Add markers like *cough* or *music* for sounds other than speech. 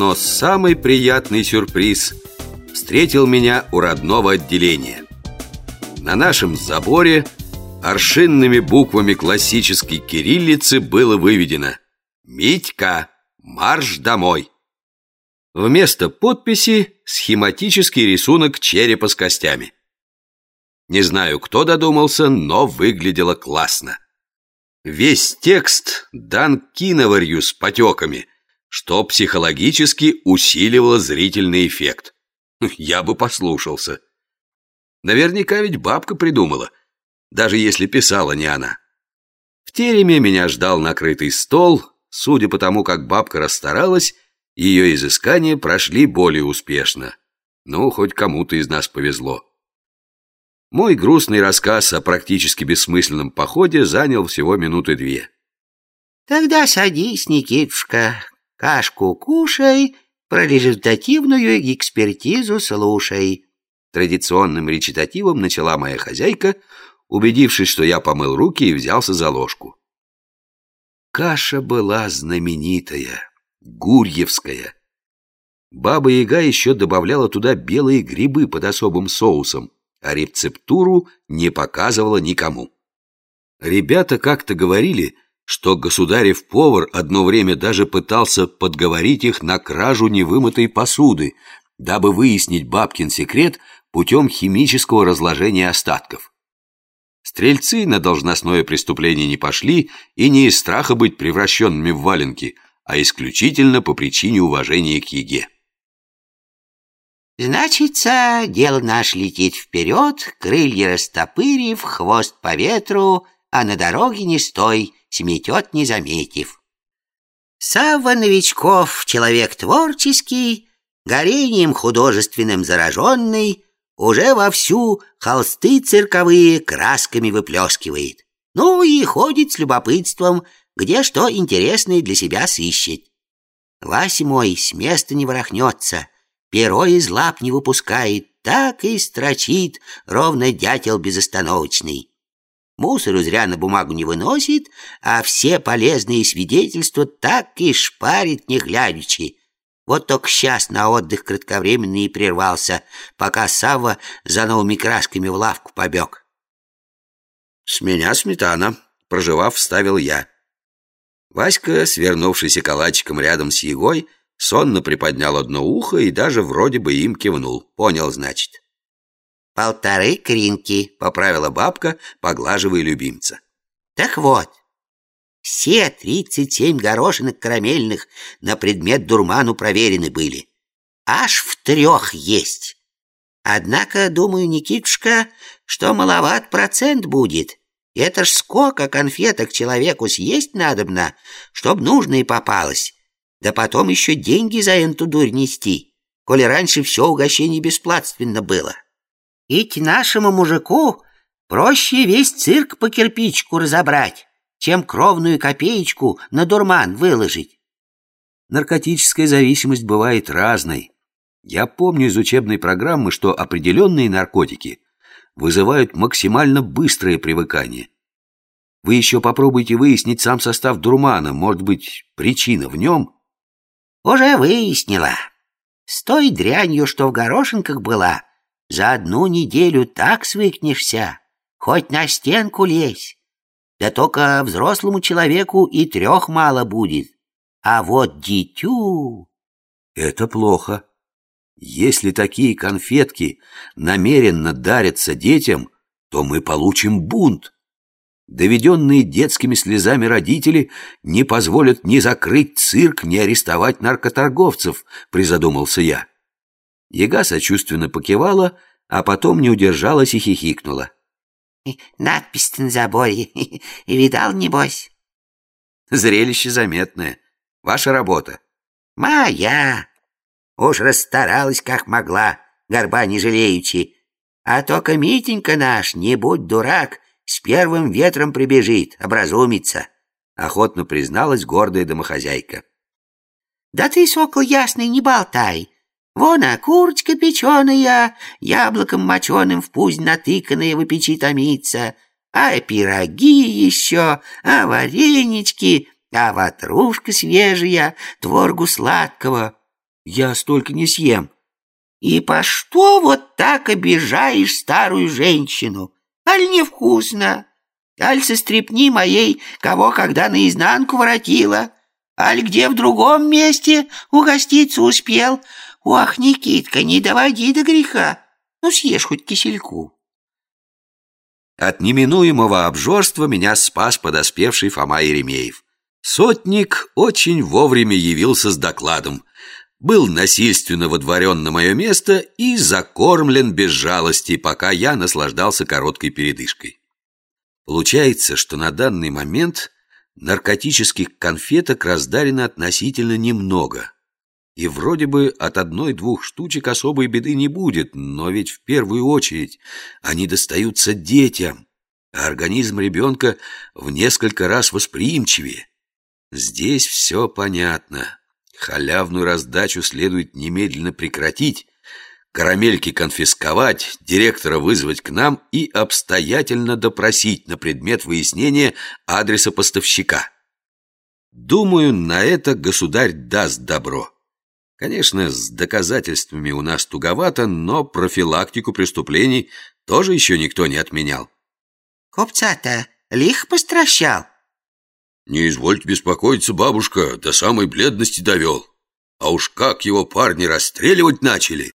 Но самый приятный сюрприз встретил меня у родного отделения. На нашем заборе аршинными буквами классической кириллицы было выведено «Митька, марш домой!» Вместо подписи схематический рисунок черепа с костями. Не знаю, кто додумался, но выглядело классно. Весь текст дан киноварью с потеками, что психологически усиливало зрительный эффект. Я бы послушался. Наверняка ведь бабка придумала, даже если писала не она. В тереме меня ждал накрытый стол, судя по тому, как бабка расстаралась, ее изыскания прошли более успешно. Ну, хоть кому-то из нас повезло. Мой грустный рассказ о практически бессмысленном походе занял всего минуты две. Тогда садись, Никитушка, кашку кушай, про результативную экспертизу слушай. Традиционным речитативом начала моя хозяйка, убедившись, что я помыл руки и взялся за ложку. Каша была знаменитая гурьевская. Баба-яга еще добавляла туда белые грибы под особым соусом, а рецептуру не показывала никому. Ребята как-то говорили, что государев повар одно время даже пытался подговорить их на кражу невымытой посуды, дабы выяснить бабкин секрет путем химического разложения остатков. Стрельцы на должностное преступление не пошли и не из страха быть превращенными в валенки – а исключительно по причине уважения к еге. Значится, дело наш летит вперед, крылья растопырив, хвост по ветру, а на дороге не стой, сметет не заметив. Савва Новичков, человек творческий, горением художественным зараженный, уже вовсю холсты цирковые красками выплескивает. Ну и ходит с любопытством, где что интересное для себя сыщет. Вася мой с места не ворохнется, перо из лап не выпускает, так и строчит, ровно дятел безостановочный. Мусору зря на бумагу не выносит, а все полезные свидетельства так и шпарит не глядячи. Вот только сейчас на отдых кратковременный и прервался, пока Савва за новыми красками в лавку побег. «С меня сметана», — проживав, вставил я. Васька, свернувшийся калачиком рядом с Егой, сонно приподнял одно ухо и даже вроде бы им кивнул. Понял, значит. «Полторы кринки», — поправила бабка, поглаживая любимца. «Так вот, все тридцать семь горошинок карамельных на предмет дурману проверены были. Аж в трех есть. Однако, думаю, Никитушка, что маловат процент будет. Это ж сколько конфеток человеку съесть надобно, чтоб нужно и попалось. Да потом еще деньги за эту дурь нести, коли раньше все угощение бесплатственно было. Ведь нашему мужику проще весь цирк по кирпичку разобрать, чем кровную копеечку на дурман выложить. Наркотическая зависимость бывает разной. Я помню из учебной программы, что определенные наркотики вызывают максимально быстрое привыкание. Вы еще попробуйте выяснить сам состав дурмана, может быть, причина в нем? Уже выяснила. С той дрянью, что в горошинках была, за одну неделю так свыкнешься, хоть на стенку лезь. Да только взрослому человеку и трех мало будет. А вот дитю... Это плохо. Если такие конфетки намеренно дарятся детям, то мы получим бунт. Доведенные детскими слезами родители не позволят ни закрыть цирк, ни арестовать наркоторговцев, призадумался я. Яга сочувственно покивала, а потом не удержалась и хихикнула. надпись на заборе. И *laughs* видал, небось? Зрелище заметное. Ваша работа. Моя. Уж расстаралась, как могла, горба не жалеючи. А только Митенька наш, не будь дурак, с первым ветром прибежит, образумится, охотно призналась гордая домохозяйка. Да ты, сокол ясный, не болтай. Вон, а курочка печеная, яблоком моченым в пусть натыканная в печи томится, а пироги еще, а варенички, а ватрушка свежая, творгу сладкого. Я столько не съем. И по что вот так обижаешь старую женщину? Аль невкусно? Аль со стрепни моей, кого когда наизнанку воротила? Аль где в другом месте угоститься успел? Ох, Никитка, не доводи до греха. Ну, съешь хоть кисельку. От неминуемого обжорства меня спас подоспевший Фома Еремеев. Сотник очень вовремя явился с докладом. Был насильственно водворен на мое место и закормлен без жалости, пока я наслаждался короткой передышкой. Получается, что на данный момент наркотических конфеток раздарено относительно немного. И вроде бы от одной-двух штучек особой беды не будет, но ведь в первую очередь они достаются детям, а организм ребенка в несколько раз восприимчивее. Здесь все понятно. Халявную раздачу следует немедленно прекратить, карамельки конфисковать, директора вызвать к нам и обстоятельно допросить на предмет выяснения адреса поставщика. Думаю, на это государь даст добро. Конечно, с доказательствами у нас туговато, но профилактику преступлений тоже еще никто не отменял. Купца-то лих постращал. Не извольте беспокоиться, бабушка, до самой бледности довел. А уж как его парни расстреливать начали.